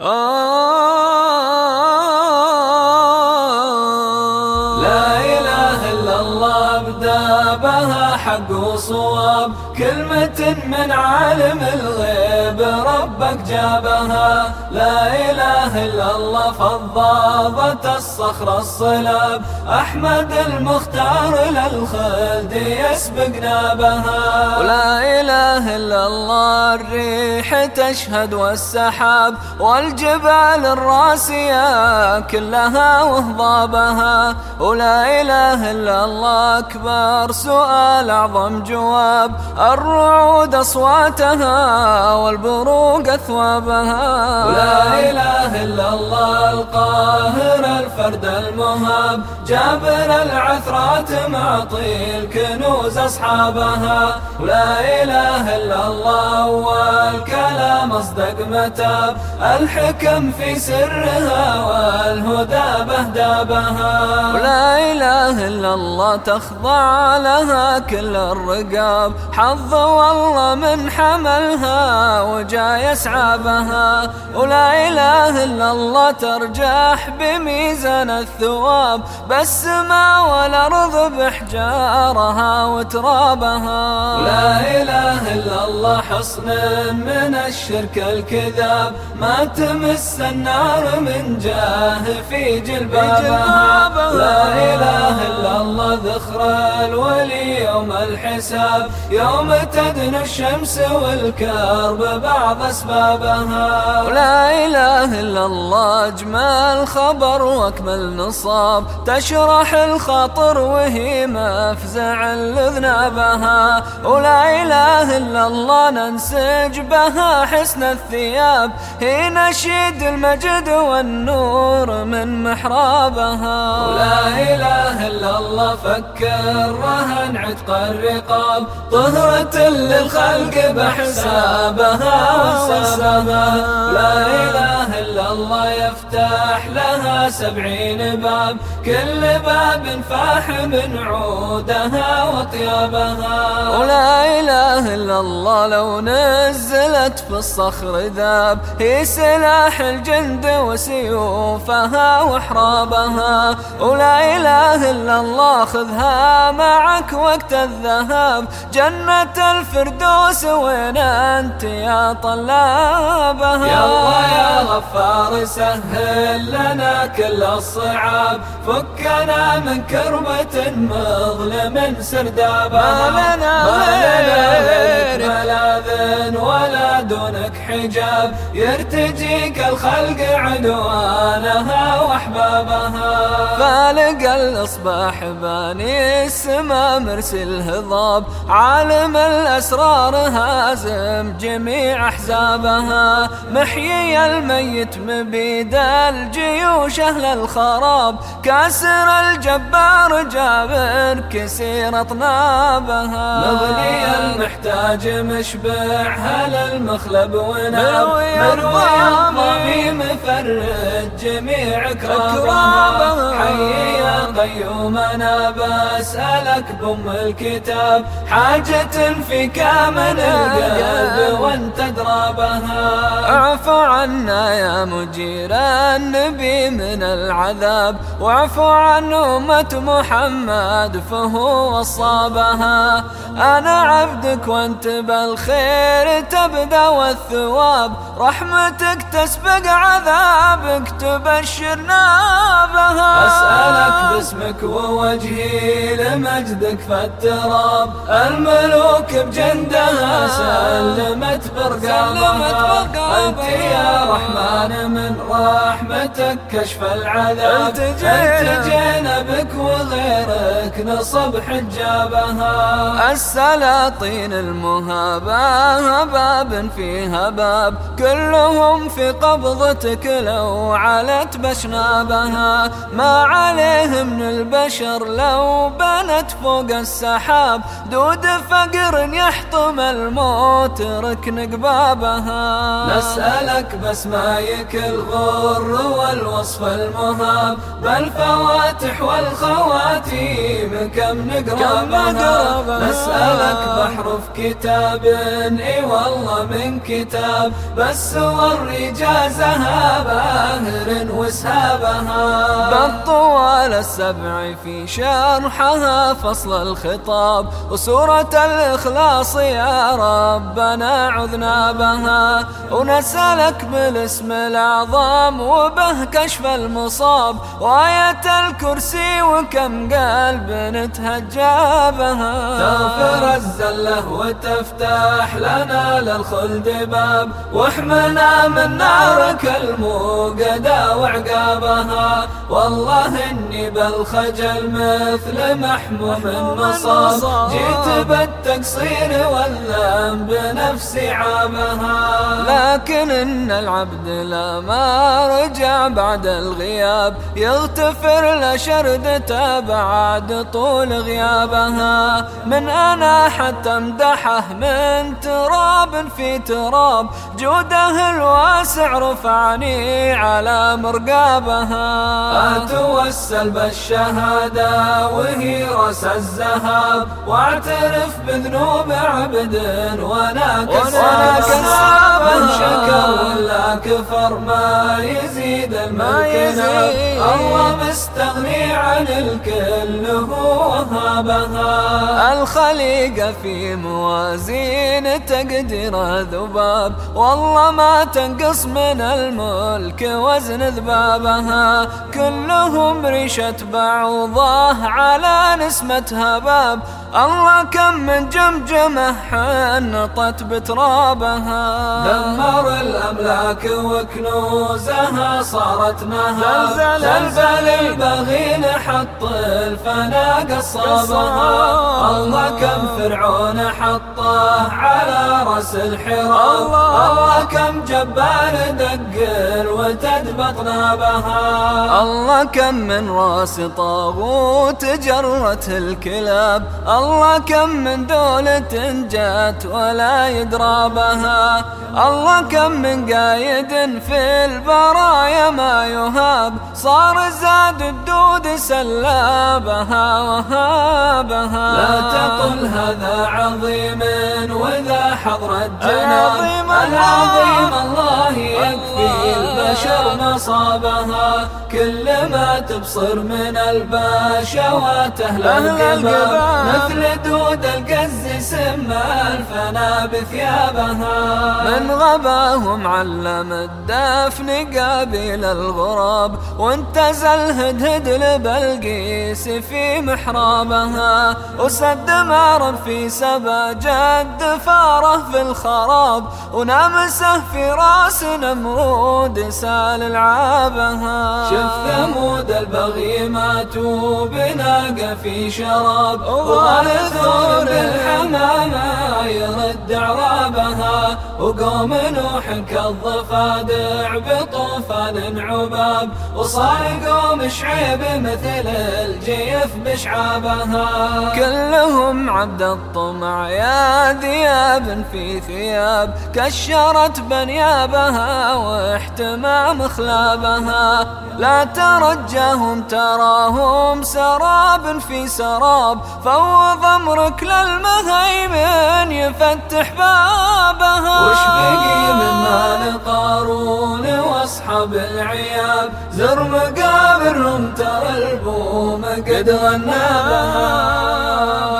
لا إله إلا الله ابدا بها حق وصواب. كلمة من عالم الغيب ربك جابها. لا إله إلا الله فضاضة الصخر الصلاب. أحمد المختار للخلد يسبق نابها. ولا إله إلا الله الريح تشهد والسحاب. والجبال الراسية كلها وهضابها. ولا إله إلا الله أكبر. سؤال أعظم جواب. الرعود أصواتها والبروق أثوابها. ولا إله إلا الله القاهر الفرد المهاب. جابر العثرات معطي الكنوز أصحابها. ولا إله إلا الله والكلام أصدق متاب. الحكم في سرها والهدى بهدابها. ولا إله إلا الله تخضع لها كل الرقاب. حظ والله من حملها وجا يسعى بها ولا إله إلا الله ترجح بميزان الثواب. بالسماء والأرض بحجارها وترابها. لا إله إلا الله حصن من الشرك الكذاب. ما تمس النار من جاه في جلبابها. لا إله إلا الله ذخر الولي يوم الحساب. يوم تدنو الشمس والكرب بعض أسبابها. لا إله إلا الله أجمل خبر وأكمل نصاب. تشرح الخاطر وهي مفزع لذنابها. ولا إله إلا الله ننسج بها حسن الثياب. هي نشيد المجد والنور من محرابها. ولا إله إلا الله فكر رهن عتق الرقاب. للخلق بحسابها وسببها لا إله إلا الله يفتح لها سبعين باب. كل باب فاح من عودها وطيابها. ولا إله إلا الله لو نزلت في الصخر ذاب هي سلاح الجند وسيوفها وحرابها ولا إله إلا الله خذها معك وقت الذهاب. جنة الفردوس وين أنت يا طلابها؟ يا الله يا غفار سهل لنا كل الصعاب. فكنا من كربة مظلم سردابها ما لنا غير. ملاذ ولا دونك حجاب. يرتجيك الخلق عدوانها وأحبابها. فالق الأصباح باني السما مرسل هضاب عالم الأسرار هازم جميع أحزابها. محيي الميت مبيد الجيوش أهل الخراب. كاسر الجبار جابر كسير أطنابها. مغني المحتاج مشبع هل المخلب وناب مروي الضميم فرد جميع كرابها حي يا قيوم أنا بسألك بم الكتاب حاجة فيك من القلب وانت درابها اعفو عنا يا مجير النبي من العذاب واعفو عن أمة محمد فهو وصابها. أنا عبدك وأنت بالخير تبدأ والثواب. رحمتك تسبق عذابك تبشرنا بها أسألك باسمك ووجهي لمجدك فالتراب. الملوك بجندها سلمت برقابها. أنت يا رحمن من رحمتك كشف العذاب. التجينا بك وغيرك نصب حجابها. السلاطين المهابة باب فيها باب. كلهم في قبضتك لو علت بشنابها. ما عليه من البشر لو بنت فوق السحاب. دود فقر يحطم الموت ركن قبابها. نسألك الأسمايك الغر والوصف المهاب. بل فواتح والخواتيم كم نقرأ نسألك بحر في كتاب. إي والله من كتاب. بس والرجازها باهر وسهابها بالطوال السبع في شرحها فصل الخطاب. وسورة الإخلاص يا ربنا عذنا بها. ونسألك بالاسم الأعظم وبه كشف المصاب. وآية الكرسي وكم قلب نتهجى بها. تغفر الزلة وتفتح لنا للخلد باب. واحمنا من نارك الموقدة وعقابها. والله إني بالخجل مثل محموم مصاب جيت بالتقصير والذنب نفسي عابها لكن إن العبد لا ما رجع بعد الغياب. يغتفر لشردته بعد طول غيابها. من أنا حتى امدحه من تراب في تراب. جوده الواسع رفعني على مرقابها. أتوسل بالشهادة وهي رأس الزهاب واعترف بذنوب عبد وأنا كساب شكر ولا كفر ما يزيد الملك الله مستغني عن الكل هو وهابها الخليقة في موازين تقدير ذباب. والله ما تنقص من الملك وزن ذبابها. كلهم ريشة بعوضة على نسمة هباب. الله كم من جمجمة حنطت بترابها. دمر الأملاك وكنوزها صارت نهار زلزل البغي حط الفنا قصابها الله كم فرعون حطه على رأس الحراب. الله. كم جبار دقر وتدبط نابها الله كم من راس طاغوت جرت الكلاب. الله كم من دولة جات ولا يدرى بها الله كم من قايد في البرايا ما يهاب صار زاد الدود سلابها وهابها. لا تقل هذا عظيم وذا حضر الجناب العظيم الله. يكفي البشر مصابها كل ما تبصر من البشوات أهل القباب مثل دود القز سم الفنا بثيابها. من غباهم علم الدفن قابل الغراب وانتزل الهدهد لبلقيس في محرابها. وسد مار في سبأ جد فاره في الخراب. ونامسه في راس نمرود سال العابها. شف ثمود البغي ماتوا بناقة في شراب. وغالثور بالحمامة يرد عرابها. وقوم نوح كالضفادع بطوفان عباب وصار قوم شعيب مثل الجيف بشعابها. كلهم عبد الطمع يا ذياب في ثياب. كشرت بنيابها واحتمام خلابها. لا ترجاهم تراهم سراب في سراب. فوض أمرك للمهيمن يفتح بابها. وش بقي من مال قارون أصحاب العياب زر مقابرهم ترى البوم قد بها